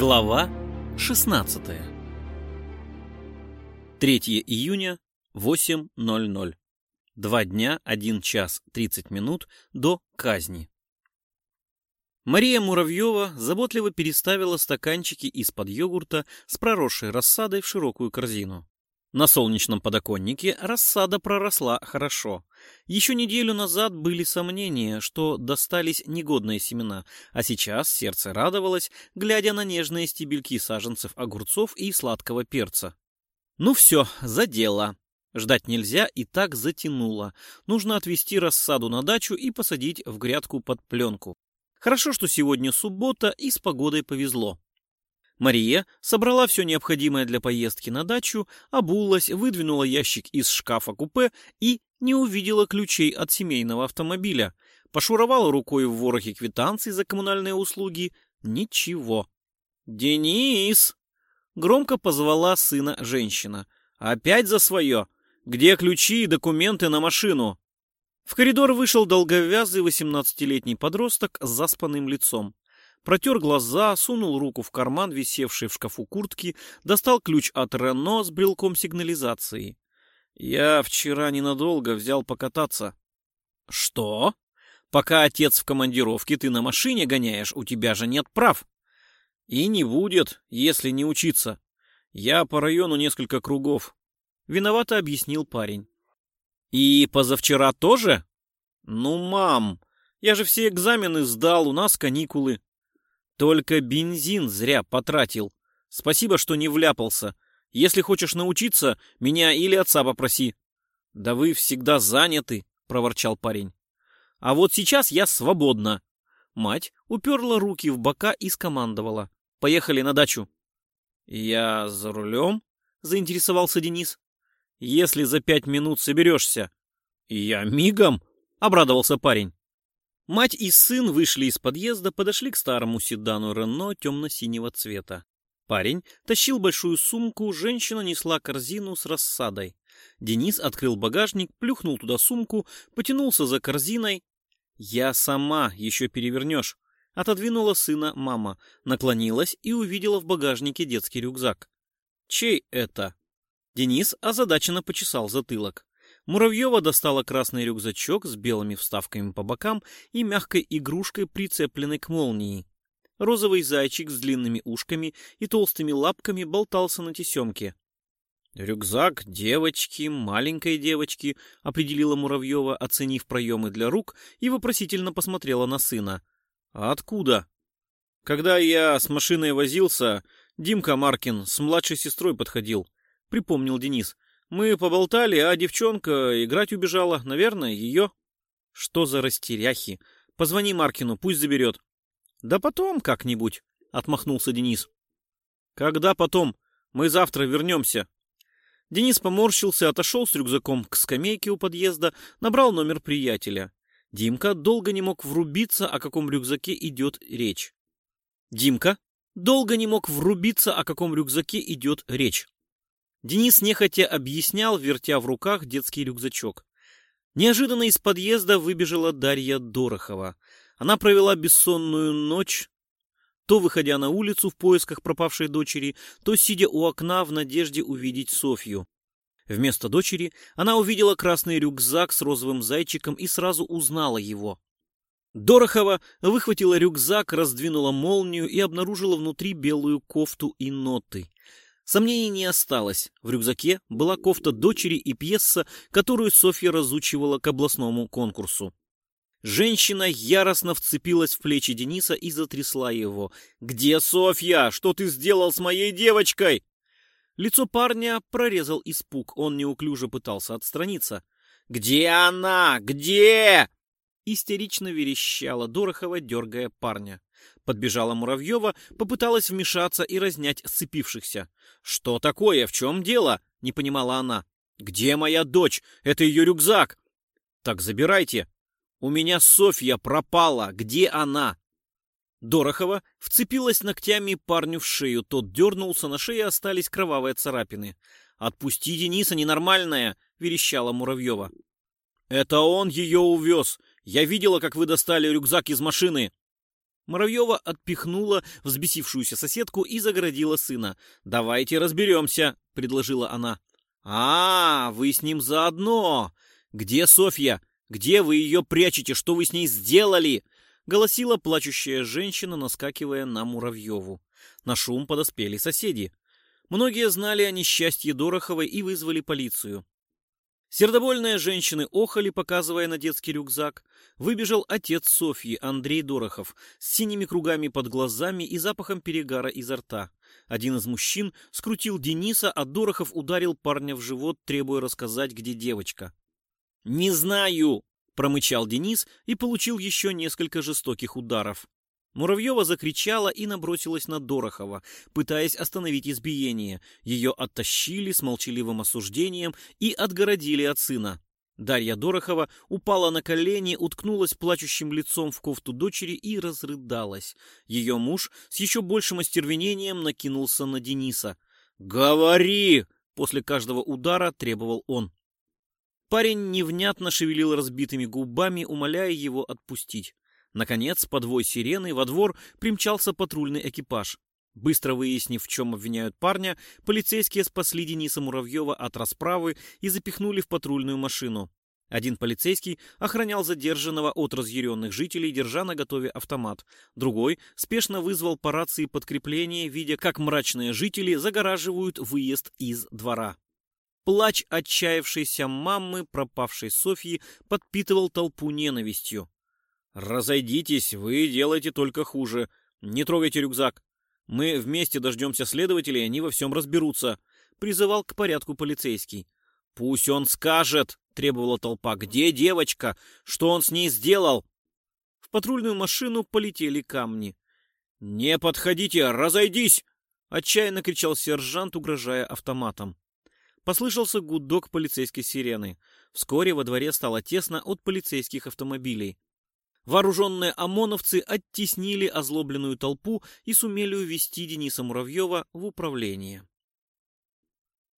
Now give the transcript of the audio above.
Глава 16 3 июня, 8.00. Два дня, 1 час 30 минут до казни. Мария Муравьева заботливо переставила стаканчики из-под йогурта с проросшей рассадой в широкую корзину. На солнечном подоконнике рассада проросла хорошо. Еще неделю назад были сомнения, что достались негодные семена, а сейчас сердце радовалось, глядя на нежные стебельки саженцев огурцов и сладкого перца. Ну все, за дело. Ждать нельзя и так затянуло. Нужно отвезти рассаду на дачу и посадить в грядку под пленку. Хорошо, что сегодня суббота и с погодой повезло. Мария собрала все необходимое для поездки на дачу, обулась, выдвинула ящик из шкафа-купе и не увидела ключей от семейного автомобиля. Пошуровала рукой в ворохе квитанций за коммунальные услуги. Ничего. «Денис!» Громко позвала сына женщина. «Опять за свое! Где ключи и документы на машину?» В коридор вышел долговязый восемнадцатилетний подросток с заспанным лицом протер глаза, сунул руку в карман, висевший в шкафу куртки, достал ключ от Рено с брелком сигнализации. «Я вчера ненадолго взял покататься». «Что? Пока отец в командировке, ты на машине гоняешь, у тебя же нет прав». «И не будет, если не учиться. Я по району несколько кругов». Виновато объяснил парень. «И позавчера тоже?» «Ну, мам, я же все экзамены сдал, у нас каникулы». Только бензин зря потратил. Спасибо, что не вляпался. Если хочешь научиться, меня или отца попроси. Да вы всегда заняты, проворчал парень. А вот сейчас я свободна. Мать уперла руки в бока и скомандовала. Поехали на дачу. Я за рулем? Заинтересовался Денис. Если за пять минут соберешься. Я мигом, обрадовался парень. Мать и сын вышли из подъезда, подошли к старому седану Рено темно-синего цвета. Парень тащил большую сумку, женщина несла корзину с рассадой. Денис открыл багажник, плюхнул туда сумку, потянулся за корзиной. «Я сама, еще перевернешь», — отодвинула сына мама, наклонилась и увидела в багажнике детский рюкзак. «Чей это?» Денис озадаченно почесал затылок. Муравьева достала красный рюкзачок с белыми вставками по бокам и мягкой игрушкой, прицепленной к молнии. Розовый зайчик с длинными ушками и толстыми лапками болтался на тесемке. «Рюкзак девочки, маленькой девочки», — определила Муравьева, оценив проемы для рук, и вопросительно посмотрела на сына. «А откуда?» «Когда я с машиной возился, Димка Маркин с младшей сестрой подходил», — припомнил Денис. Мы поболтали, а девчонка играть убежала. Наверное, ее. Что за растеряхи? Позвони Маркину, пусть заберет. Да потом как-нибудь, отмахнулся Денис. Когда потом? Мы завтра вернемся. Денис поморщился, отошел с рюкзаком к скамейке у подъезда, набрал номер приятеля. Димка долго не мог врубиться, о каком рюкзаке идет речь. Димка долго не мог врубиться, о каком рюкзаке идет речь. Денис нехотя объяснял, вертя в руках детский рюкзачок. Неожиданно из подъезда выбежала Дарья Дорохова. Она провела бессонную ночь, то выходя на улицу в поисках пропавшей дочери, то сидя у окна в надежде увидеть Софью. Вместо дочери она увидела красный рюкзак с розовым зайчиком и сразу узнала его. Дорохова выхватила рюкзак, раздвинула молнию и обнаружила внутри белую кофту и ноты. Сомнений не осталось. В рюкзаке была кофта дочери и пьеса, которую Софья разучивала к областному конкурсу. Женщина яростно вцепилась в плечи Дениса и затрясла его. «Где Софья? Что ты сделал с моей девочкой?» Лицо парня прорезал испуг. Он неуклюже пытался отстраниться. «Где она? Где?» Истерично верещала Дорохова, дергая парня. Подбежала Муравьева, попыталась вмешаться и разнять сцепившихся. «Что такое? В чем дело?» — не понимала она. «Где моя дочь? Это ее рюкзак!» «Так забирайте!» «У меня Софья пропала! Где она?» Дорохова вцепилась ногтями парню в шею. Тот дернулся, на шее остались кровавые царапины. «Отпусти Дениса, ненормальная!» — верещала Муравьева. «Это он ее увез! Я видела, как вы достали рюкзак из машины!» Муравьева отпихнула взбесившуюся соседку и загородила сына. «Давайте разберемся», — предложила она. «А, вы с ним заодно! Где Софья? Где вы ее прячете? Что вы с ней сделали?» — голосила плачущая женщина, наскакивая на Муравьеву. На шум подоспели соседи. Многие знали о несчастье Дороховой и вызвали полицию. Сердобольные женщины охали, показывая на детский рюкзак. Выбежал отец Софьи, Андрей Дорохов, с синими кругами под глазами и запахом перегара изо рта. Один из мужчин скрутил Дениса, а Дорохов ударил парня в живот, требуя рассказать, где девочка. «Не знаю!» — промычал Денис и получил еще несколько жестоких ударов. Муравьева закричала и набросилась на Дорохова, пытаясь остановить избиение. Ее оттащили с молчаливым осуждением и отгородили от сына. Дарья Дорохова упала на колени, уткнулась плачущим лицом в кофту дочери и разрыдалась. Ее муж с еще большим остервенением накинулся на Дениса. «Говори!» — после каждого удара требовал он. Парень невнятно шевелил разбитыми губами, умоляя его отпустить. Наконец, по двой сирены во двор примчался патрульный экипаж. Быстро выяснив, в чем обвиняют парня, полицейские спасли Дениса Муравьева от расправы и запихнули в патрульную машину. Один полицейский охранял задержанного от разъяренных жителей, держа на готове автомат. Другой спешно вызвал по рации подкрепление, видя, как мрачные жители загораживают выезд из двора. Плач отчаявшейся мамы пропавшей Софьи подпитывал толпу ненавистью. «Разойдитесь, вы делаете только хуже. Не трогайте рюкзак. Мы вместе дождемся следователей, они во всем разберутся», — призывал к порядку полицейский. «Пусть он скажет», — требовала толпа, — «где девочка? Что он с ней сделал?» В патрульную машину полетели камни. «Не подходите, разойдись!» — отчаянно кричал сержант, угрожая автоматом. Послышался гудок полицейской сирены. Вскоре во дворе стало тесно от полицейских автомобилей. Вооруженные ОМОНовцы оттеснили озлобленную толпу и сумели увести Дениса Муравьева в управление.